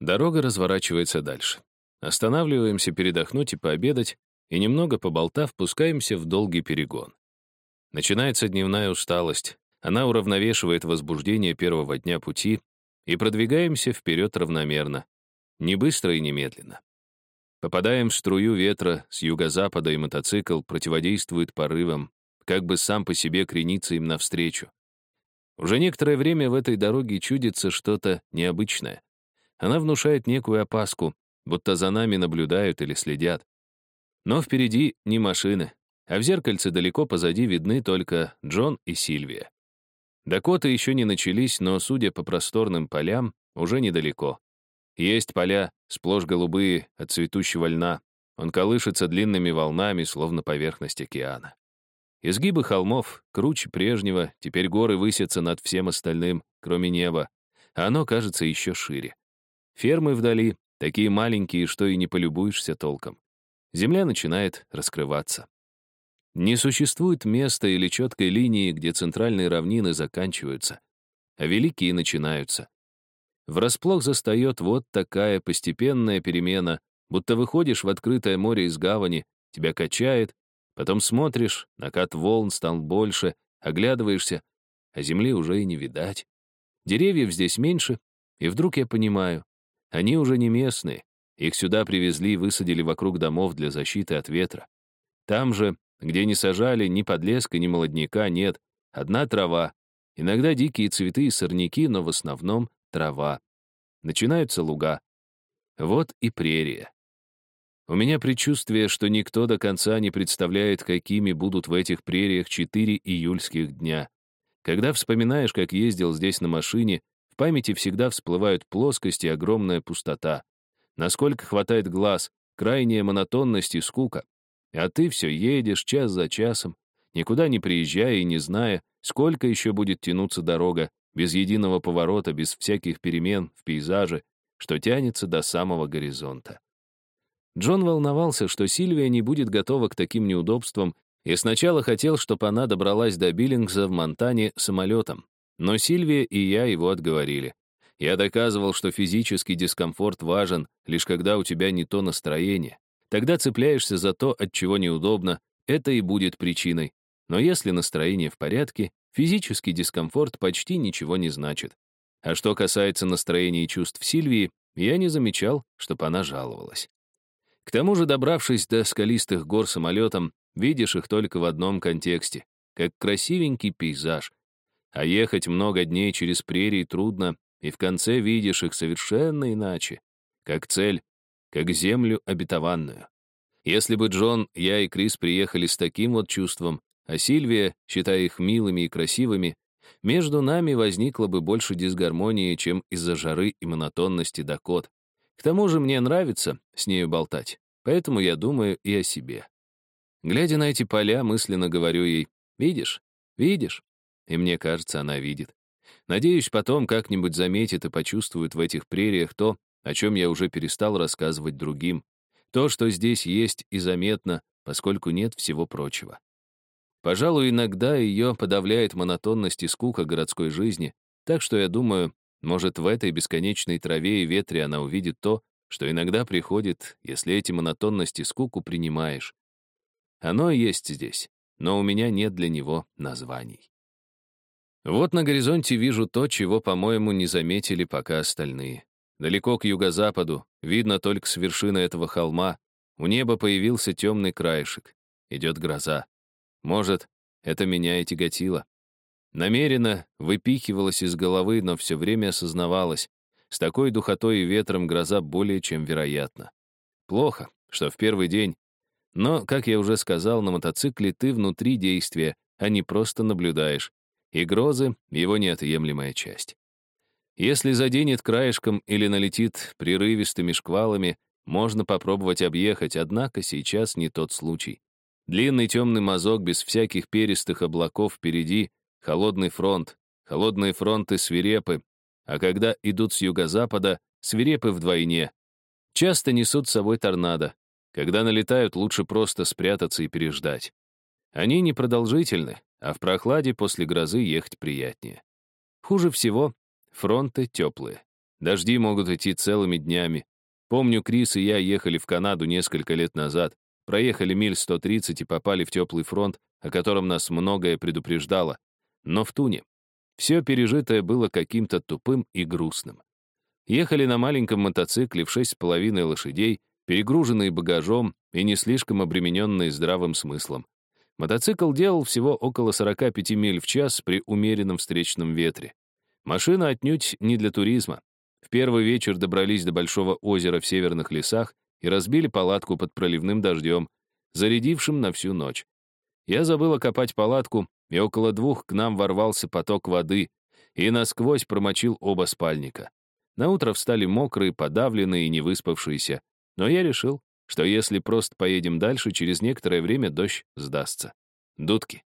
Дорога разворачивается дальше. Останавливаемся передохнуть и пообедать, и немного поболтав, пускаемся в долгий перегон. Начинается дневная усталость. Она уравновешивает возбуждение первого дня пути, и продвигаемся вперед равномерно, не быстро и не медленно. Попадаем в струю ветра с юго-запада, и мотоцикл противодействует порывам, как бы сам по себе кренится им навстречу. Уже некоторое время в этой дороге чудится что-то необычное. Она внушает некую опаску, будто за нами наблюдают или следят. Но впереди не машины, а в зеркальце далеко позади видны только Джон и Сильвия. Дакоты еще не начались, но, судя по просторным полям, уже недалеко. Есть поля, сплошь голубые, от цветущего льна. Он колышется длинными волнами, словно поверхность океана. Изгибы холмов, круче прежнего, теперь горы высятся над всем остальным, кроме неба, а оно кажется еще шире. Фермы вдали, такие маленькие, что и не полюбуешься толком. Земля начинает раскрываться. Не существует места или четкой линии, где центральные равнины заканчиваются, а великие начинаются. Врасплох застает вот такая постепенная перемена, будто выходишь в открытое море из гавани, тебя качает, потом смотришь, накат волн стал больше, оглядываешься, а земли уже и не видать. Деревьев здесь меньше, и вдруг я понимаю, они уже не местные, их сюда привезли и высадили вокруг домов для защиты от ветра. Там же где не сажали ни подлеска, ни молодняка, нет. Одна трава. Иногда дикие цветы и сорняки, но в основном трава. Начинаются луга. Вот и прерия. У меня предчувствие, что никто до конца не представляет, какими будут в этих прериях четыре июльских дня. Когда вспоминаешь, как ездил здесь на машине, в памяти всегда всплывают плоскости и огромная пустота. Насколько хватает глаз, крайняя монотонность и скука. А ты все едешь час за часом, никуда не приезжая и не зная, сколько еще будет тянуться дорога, без единого поворота, без всяких перемен в пейзаже, что тянется до самого горизонта. Джон волновался, что Сильвия не будет готова к таким неудобствам, и сначала хотел, чтобы она добралась до Биллингса в Монтане самолетом. Но Сильвия и я его отговорили. Я доказывал, что физический дискомфорт важен, лишь когда у тебя не то настроение. Тогда цепляешься за то, от чего неудобно, это и будет причиной. Но если настроение в порядке, физический дискомфорт почти ничего не значит. А что касается настроения и чувств Сильвии, я не замечал, чтобы она жаловалась. К тому же, добравшись до скалистых гор самолетом, видишь их только в одном контексте, как красивенький пейзаж. А ехать много дней через прерии трудно, и в конце видишь их совершенно иначе, как цель, как землю обетованную. Если бы Джон, я и Крис приехали с таким вот чувством, а Сильвия, считая их милыми и красивыми, между нами возникло бы больше дисгармонии, чем из-за жары и монотонности Дакот. К тому же мне нравится с нею болтать, поэтому я думаю и о себе. Глядя на эти поля, мысленно говорю ей, «Видишь? Видишь?» И мне кажется, она видит. Надеюсь, потом как-нибудь заметит и почувствует в этих прериях то, о чем я уже перестал рассказывать другим. То, что здесь есть и заметно, поскольку нет всего прочего. Пожалуй, иногда ее подавляет монотонность и скука городской жизни, так что я думаю, может, в этой бесконечной траве и ветре она увидит то, что иногда приходит, если эти монотонности скуку принимаешь. Оно есть здесь, но у меня нет для него названий. Вот на горизонте вижу то, чего, по-моему, не заметили пока остальные. Далеко к юго-западу, видно только с вершины этого холма, у неба появился темный краешек. Идет гроза. Может, это меня и тяготило. Намеренно выпихивалась из головы, но все время осознавалась. С такой духотой и ветром гроза более чем вероятна. Плохо, что в первый день. Но, как я уже сказал, на мотоцикле ты внутри действия, а не просто наблюдаешь. И грозы — его неотъемлемая часть. Если заденет краешком или налетит прерывистыми шквалами, можно попробовать объехать, однако сейчас не тот случай. Длинный темный мазок без всяких перистых облаков впереди, холодный фронт, холодные фронты свирепы, а когда идут с юго-запада, свирепы вдвойне. Часто несут с собой торнадо. Когда налетают, лучше просто спрятаться и переждать. Они непродолжительны, а в прохладе после грозы ехать приятнее. Хуже всего Фронты теплые. Дожди могут идти целыми днями. Помню, Крис и я ехали в Канаду несколько лет назад, проехали миль 130 и попали в теплый фронт, о котором нас многое предупреждало. Но в Туне. Все пережитое было каким-то тупым и грустным. Ехали на маленьком мотоцикле в шесть с половиной лошадей, перегруженные багажом и не слишком обремененные здравым смыслом. Мотоцикл делал всего около 45 миль в час при умеренном встречном ветре. Машина отнюдь не для туризма. В первый вечер добрались до большого озера в северных лесах и разбили палатку под проливным дождем, зарядившим на всю ночь. Я забыл окопать палатку, и около двух к нам ворвался поток воды и насквозь промочил оба спальника. Наутро встали мокрые, подавленные и невыспавшиеся, но я решил, что если просто поедем дальше, через некоторое время дождь сдастся. Дудки.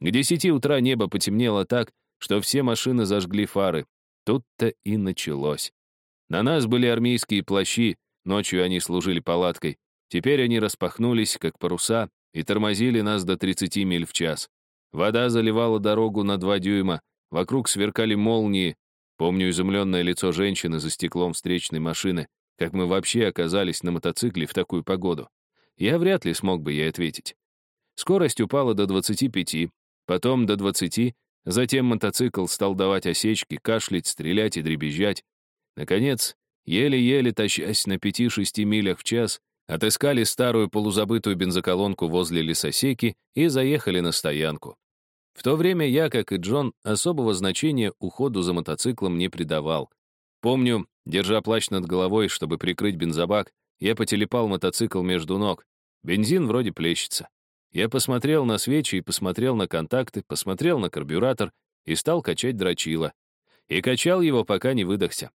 К десяти утра небо потемнело так, что все машины зажгли фары. Тут-то и началось. На нас были армейские плащи, ночью они служили палаткой. Теперь они распахнулись, как паруса, и тормозили нас до 30 миль в час. Вода заливала дорогу на два дюйма, вокруг сверкали молнии. Помню изумленное лицо женщины за стеклом встречной машины, как мы вообще оказались на мотоцикле в такую погоду. Я вряд ли смог бы ей ответить. Скорость упала до 25, потом до 20, затем мотоцикл стал давать осечки, кашлять, стрелять и дребезжать. Наконец, еле-еле тащась на 5-6 милях в час, Отыскали старую полузабытую бензоколонку возле лесосеки и заехали на стоянку. В то время я, как и Джон, особого значения уходу за мотоциклом не придавал. Помню, держа плащ над головой, чтобы прикрыть бензобак, я потелепал мотоцикл между ног. Бензин вроде плещется. Я посмотрел на свечи и посмотрел на контакты, посмотрел на карбюратор и стал качать дрочила. И качал его, пока не выдохся.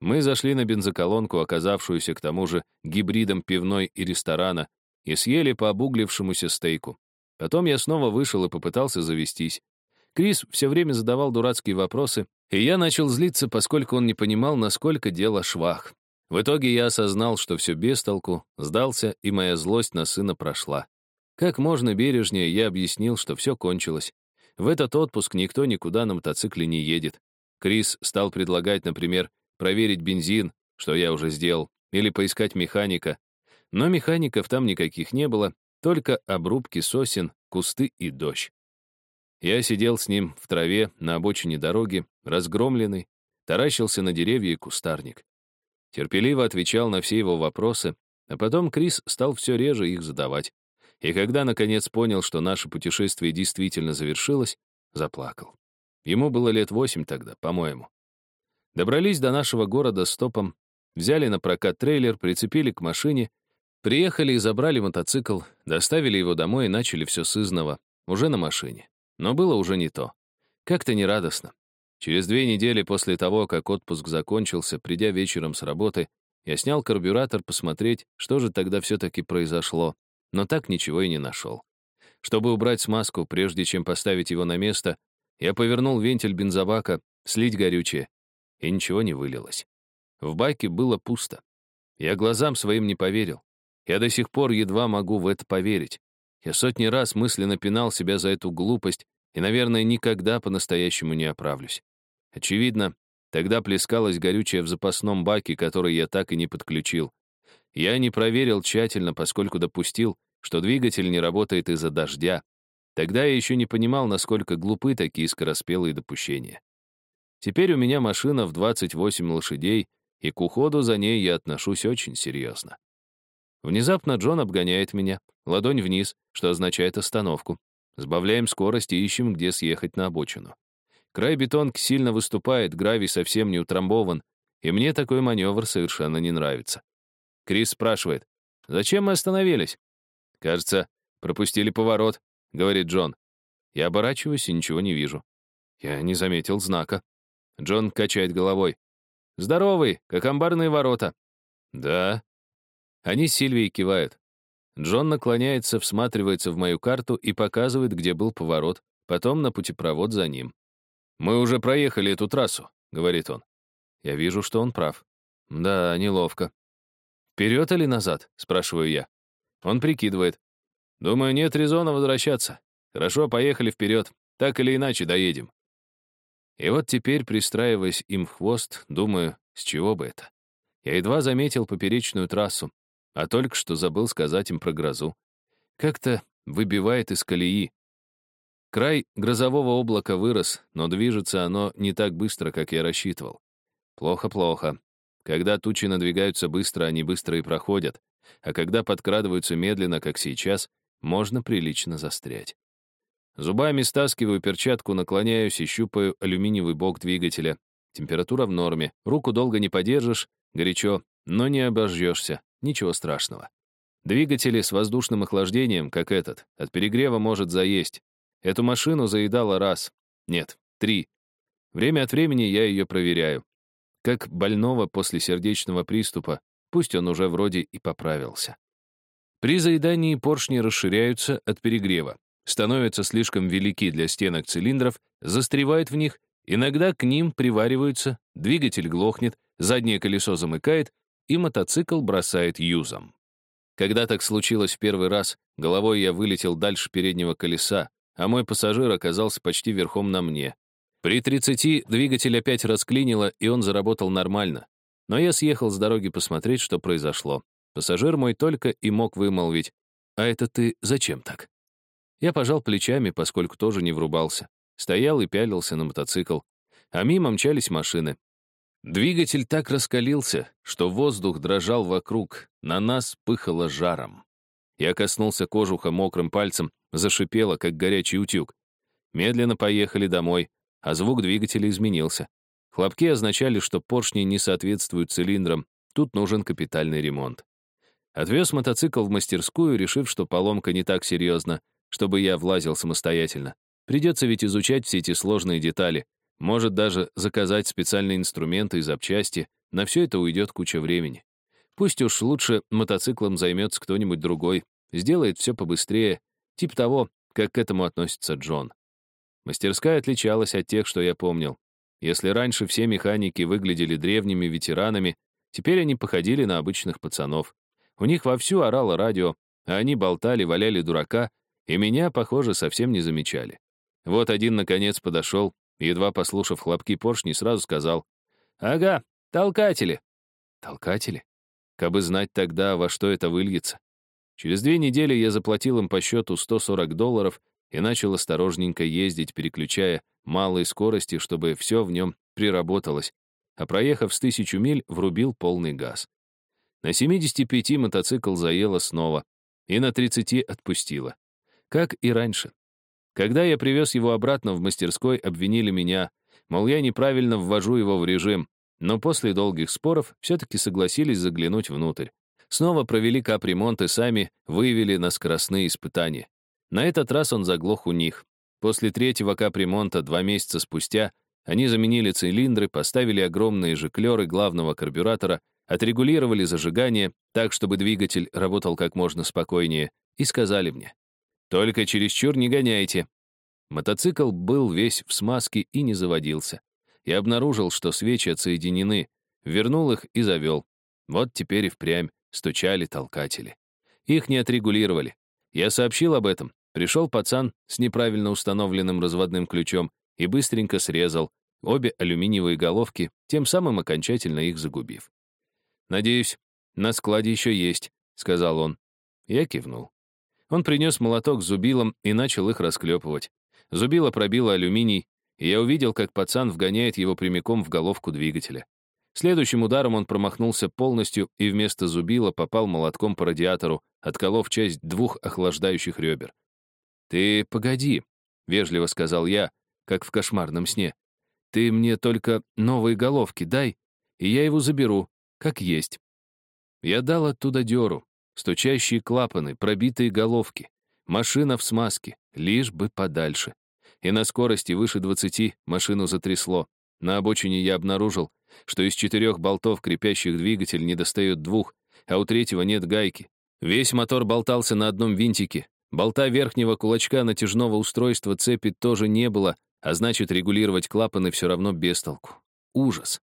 Мы зашли на бензоколонку, оказавшуюся к тому же гибридом пивной и ресторана, и съели по обуглившемуся стейку. Потом я снова вышел и попытался завестись. Крис все время задавал дурацкие вопросы, и я начал злиться, поскольку он не понимал, насколько дело швах. В итоге я осознал, что все без толку, сдался, и моя злость на сына прошла. Как можно бережнее я объяснил, что все кончилось. В этот отпуск никто никуда на мотоцикле не едет. Крис стал предлагать, например, проверить бензин, что я уже сделал, или поискать механика. Но механиков там никаких не было, только обрубки сосен, кусты и дождь. Я сидел с ним в траве на обочине дороги, разгромленный, таращился на деревья и кустарник. Терпеливо отвечал на все его вопросы, а потом Крис стал все реже их задавать. И когда, наконец, понял, что наше путешествие действительно завершилось, заплакал. Ему было лет восемь тогда, по-моему. Добрались до нашего города стопом, взяли на прокат трейлер, прицепили к машине, приехали и забрали мотоцикл, доставили его домой и начали все с изного, уже на машине. Но было уже не то. Как-то нерадостно. Через две недели после того, как отпуск закончился, придя вечером с работы, я снял карбюратор посмотреть, что же тогда все-таки произошло, но так ничего и не нашел. Чтобы убрать смазку, прежде чем поставить его на место, я повернул вентиль бензобака, слить горючее и ничего не вылилось. В баке было пусто. Я глазам своим не поверил. Я до сих пор едва могу в это поверить. Я сотни раз мысленно пинал себя за эту глупость и, наверное, никогда по-настоящему не оправлюсь. Очевидно, тогда плескалось горючее в запасном баке, который я так и не подключил. Я не проверил тщательно, поскольку допустил, что двигатель не работает из-за дождя. Тогда я еще не понимал, насколько глупы такие скороспелые допущения. Теперь у меня машина в 28 лошадей, и к уходу за ней я отношусь очень серьезно. Внезапно Джон обгоняет меня, ладонь вниз, что означает остановку. Сбавляем скорость и ищем, где съехать на обочину. Край бетонки сильно выступает, гравий совсем не утрамбован, и мне такой маневр совершенно не нравится. Крис спрашивает, «Зачем мы остановились?» «Кажется, пропустили поворот», — говорит Джон. Я оборачиваюсь и ничего не вижу. Я не заметил знака. Джон качает головой. «Здоровый, как амбарные ворота». «Да». Они с Сильвией кивают. Джон наклоняется, всматривается в мою карту и показывает, где был поворот, потом на путепровод за ним. «Мы уже проехали эту трассу», — говорит он. Я вижу, что он прав. Да, неловко. «Вперед или назад?» — спрашиваю я. Он прикидывает. «Думаю, нет резона возвращаться. Хорошо, поехали вперед. Так или иначе доедем». И вот теперь, пристраиваясь им в хвост, думаю, С чего бы это? Я едва заметил поперечную трассу, а только что забыл сказать им про грозу. Как-то выбивает из колеи. Край грозового облака вырос, но движется оно не так быстро, как я рассчитывал. Плохо-плохо. Когда тучи надвигаются быстро, они быстро и проходят, а когда подкрадываются медленно, как сейчас, можно прилично застрять. Зубами стаскиваю перчатку, наклоняюсь и щупаю алюминиевый бок двигателя. Температура в норме. Руку долго не подержишь, горячо, но не обожжешься. Ничего страшного. Двигатели с воздушным охлаждением, как этот, от перегрева может заесть. Эту машину заедала раз. Нет, три. Время от времени я ее проверяю. Как больного после сердечного приступа, пусть он уже вроде и поправился. При заедании поршни расширяются от перегрева, становятся слишком велики для стенок цилиндров, застревают в них, иногда к ним привариваются, двигатель глохнет, заднее колесо замыкает, и мотоцикл бросает юзом. Когда так случилось в первый раз, головой я вылетел дальше переднего колеса, а мой пассажир оказался почти верхом на мне. При 30 двигатель опять расклинило, и он заработал нормально. Но я съехал с дороги посмотреть, что произошло. Пассажир мой только и мог вымолвить, «А это ты зачем так?» Я пожал плечами, поскольку тоже не врубался. Стоял и пялился на мотоцикл. А мимо мчались машины. Двигатель так раскалился, что воздух дрожал вокруг, на нас пыхало жаром. Я коснулся кожуха мокрым пальцем, зашипело, как горячий утюг. Медленно поехали домой, а звук двигателя изменился. Хлопки означали, что поршни не соответствуют цилиндрам, тут нужен капитальный ремонт. Отвез мотоцикл в мастерскую, решив, что поломка не так серьезна, чтобы я влазил самостоятельно. Придется ведь изучать все эти сложные детали, может даже заказать специальные инструменты и запчасти. На все это уйдет куча времени. Пусть уж лучше мотоциклом займется кто-нибудь другой, сделает все побыстрее, типа того, как к этому относится Джон. Мастерская отличалась от тех, что я помнил. Если раньше все механики выглядели древними ветеранами, теперь они походили на обычных пацанов. У них вовсю орало радио, а они болтали, валяли дурака, и меня, похоже, совсем не замечали. Вот один, наконец, подошел, едва послушав хлопки поршней, сразу сказал, «Ага, толкатели». Толкатели? Кабы знать тогда, во что это выльется. Через две недели я заплатил им по счету 140 долларов и начал осторожненько ездить, переключая малые скорости, чтобы все в нем приработалось, а проехав с тысячу миль, врубил полный газ. На 75 мотоцикл заело снова, и на 30 отпустило. Как и раньше. Когда я привез его обратно в мастерской, обвинили меня, мол, я неправильно ввожу его в режим, но после долгих споров все-таки согласились заглянуть внутрь. Снова провели капремонт и сами выявили на скоростные испытания. На этот раз он заглох у них. После третьего капремонта два месяца спустя они заменили цилиндры, поставили огромные жиклеры главного карбюратора, отрегулировали зажигание так, чтобы двигатель работал как можно спокойнее, и сказали мне, только чересчур не гоняйте. Мотоцикл был весь в смазке и не заводился. Я обнаружил, что свечи отсоединены, вернул их и завел. Вот теперь и впрямь стучали толкатели. Их не отрегулировали. Я сообщил об этом. Пришел пацан с неправильно установленным разводным ключом и быстренько срезал обе алюминиевые головки, тем самым окончательно их загубив. «Надеюсь, на складе еще есть», — сказал он. Я кивнул. Он принес молоток с зубилом и начал их расклепывать. Зубило пробило алюминий, и я увидел, как пацан вгоняет его прямиком в головку двигателя. Следующим ударом он промахнулся полностью и вместо зубила попал молотком по радиатору, отколов часть двух охлаждающих ребер. «Ты погоди», — вежливо сказал я, как в кошмарном сне. «Ты мне только новые головки дай, и я его заберу, как есть». Я дал оттуда дёру, Стучащие клапаны, пробитые головки. Машина в смазке, лишь бы подальше. И на скорости выше 20 машину затрясло. На обочине я обнаружил, что из четырех болтов, крепящих двигатель, не достает двух, а у третьего нет гайки. Весь мотор болтался на одном винтике. Болта верхнего кулачка натяжного устройства цепи тоже не было, а значит, регулировать клапаны все равно без толку. Ужас.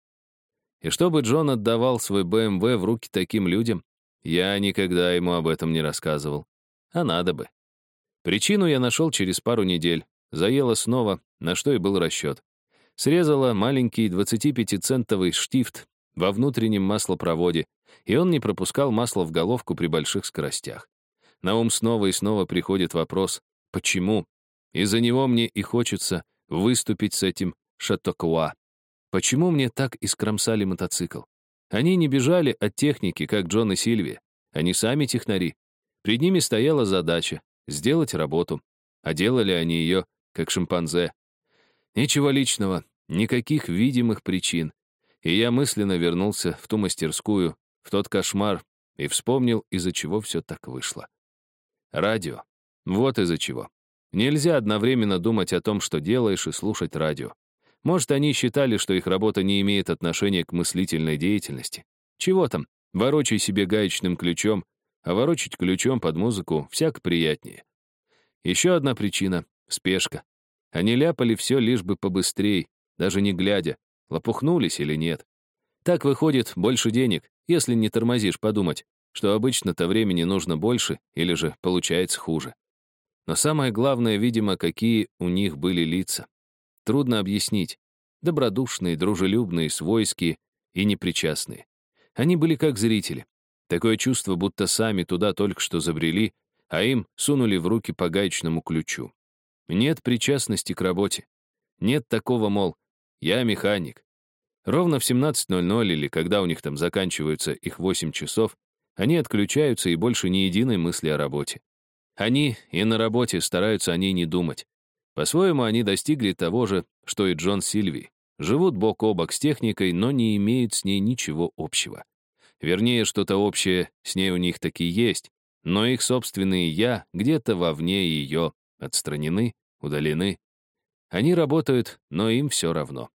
И чтобы Джон отдавал свой БМВ в руки таким людям, я никогда ему об этом не рассказывал. А надо бы. Причину я нашел через пару недель. Заело снова, на что и был расчет. Срезала маленький 25-центовый штифт, во внутреннем маслопроводе, и он не пропускал масло в головку при больших скоростях. На ум снова и снова приходит вопрос «почему?». Из-за него мне и хочется выступить с этим шатокуа. Почему мне так искромсали мотоцикл? Они не бежали от техники, как Джон и Сильвия. Они сами технари. Перед ними стояла задача — сделать работу. А делали они ее, как шимпанзе. Ничего личного, никаких видимых причин. И я мысленно вернулся в ту мастерскую, в тот кошмар, и вспомнил, из-за чего все так вышло. Радио. Вот из-за чего. Нельзя одновременно думать о том, что делаешь, и слушать радио. Может, они считали, что их работа не имеет отношения к мыслительной деятельности. Чего там, ворочай себе гаечным ключом, а ворочать ключом под музыку всяко приятнее. Еще одна причина — спешка. Они ляпали все лишь бы побыстрей, даже не глядя, лопухнулись или нет. Так выходит больше денег, если не тормозишь подумать, что обычно-то времени нужно больше или же получается хуже. Но самое главное, видимо, какие у них были лица. Трудно объяснить. Добродушные, дружелюбные, свойские и непричастные. Они были как зрители. Такое чувство, будто сами туда только что забрели, а им сунули в руки по гаечному ключу. Нет причастности к работе. Нет такого, мол, я механик. Ровно в 17.00 или когда у них там заканчиваются их 8 часов, они отключаются и больше ни единой мысли о работе. Они и на работе стараются о ней не думать. По-своему, они достигли того же, что и Джон Сильви. Живут бок о бок с техникой, но не имеют с ней ничего общего. Вернее, что-то общее с ней у них таки есть, но их собственные «я» где-то вовне ее отстранены, удалены. Они работают, но им все равно.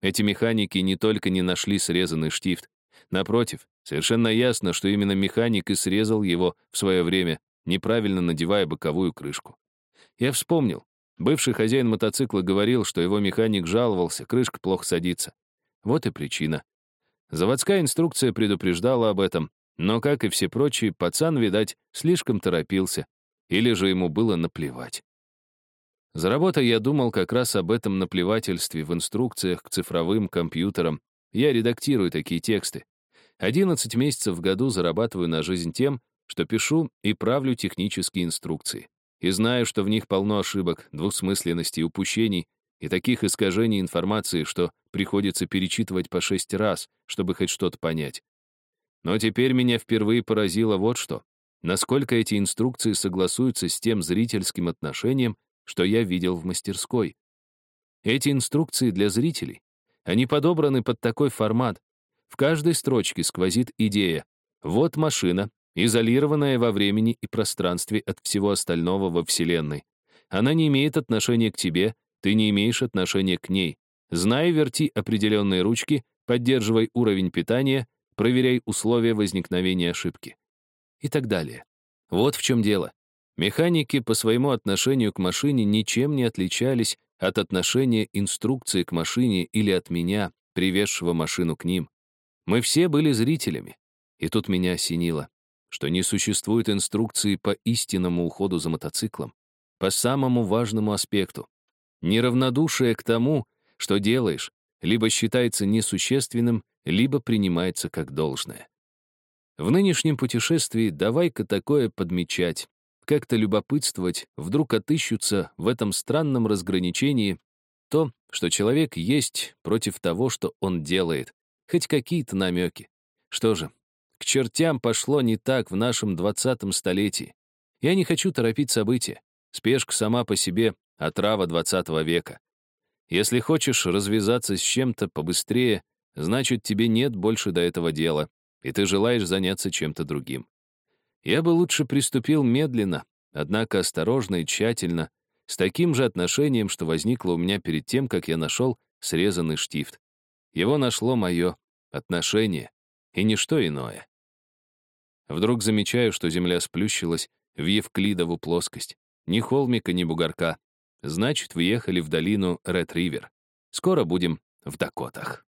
Эти механики не только не нашли срезанный штифт, напротив, совершенно ясно, что именно механик и срезал его в свое время, неправильно надевая боковую крышку. Я вспомнил, Бывший хозяин мотоцикла говорил, что его механик жаловался, крышка плохо садится. Вот и причина. Заводская инструкция предупреждала об этом, но, как и все прочие, пацан, видать, слишком торопился, или же ему было наплевать. За работой я думал как раз об этом наплевательстве в инструкциях к цифровым компьютерам. Я редактирую такие тексты. 11 месяцев в году зарабатываю на жизнь тем, что пишу и правлю технические инструкции и знаю, что в них полно ошибок, двусмысленностей, упущений и таких искажений информации, что приходится перечитывать по шесть раз, чтобы хоть что-то понять. Но теперь меня впервые поразило вот что. Насколько эти инструкции согласуются с тем зрительским отношением, что я видел в мастерской. Эти инструкции для зрителей. Они подобраны под такой формат. В каждой строчке сквозит идея. Вот машина, изолированная во времени и пространстве от всего остального во Вселенной. Она не имеет отношения к тебе, ты не имеешь отношения к ней. Знай, верти определенные ручки, поддерживай уровень питания, проверяй условия возникновения ошибки. И так далее. Вот в чем дело. Механики по своему отношению к машине ничем не отличались от отношения инструкции к машине или от меня, привезшего машину к ним. Мы все были зрителями. И тут меня осенило что не существует инструкции по истинному уходу за мотоциклом, по самому важному аспекту. Неравнодушие к тому, что делаешь, либо считается несущественным, либо принимается как должное. В нынешнем путешествии давай-ка такое подмечать, как-то любопытствовать, вдруг отыщутся в этом странном разграничении то, что человек есть против того, что он делает, хоть какие-то намеки. Что же, к чертям пошло не так в нашем двадцатом столетии. Я не хочу торопить события. Спешка сама по себе — отрава двадцатого века. Если хочешь развязаться с чем-то побыстрее, значит, тебе нет больше до этого дела, и ты желаешь заняться чем-то другим. Я бы лучше приступил медленно, однако осторожно и тщательно, с таким же отношением, что возникло у меня перед тем, как я нашел срезанный штифт. Его нашло мое отношение, и ничто иное. Вдруг замечаю, что земля сплющилась в Евклидову плоскость. Ни холмика, ни бугорка. Значит, въехали в долину Ред-Ривер. Скоро будем в Дакотах.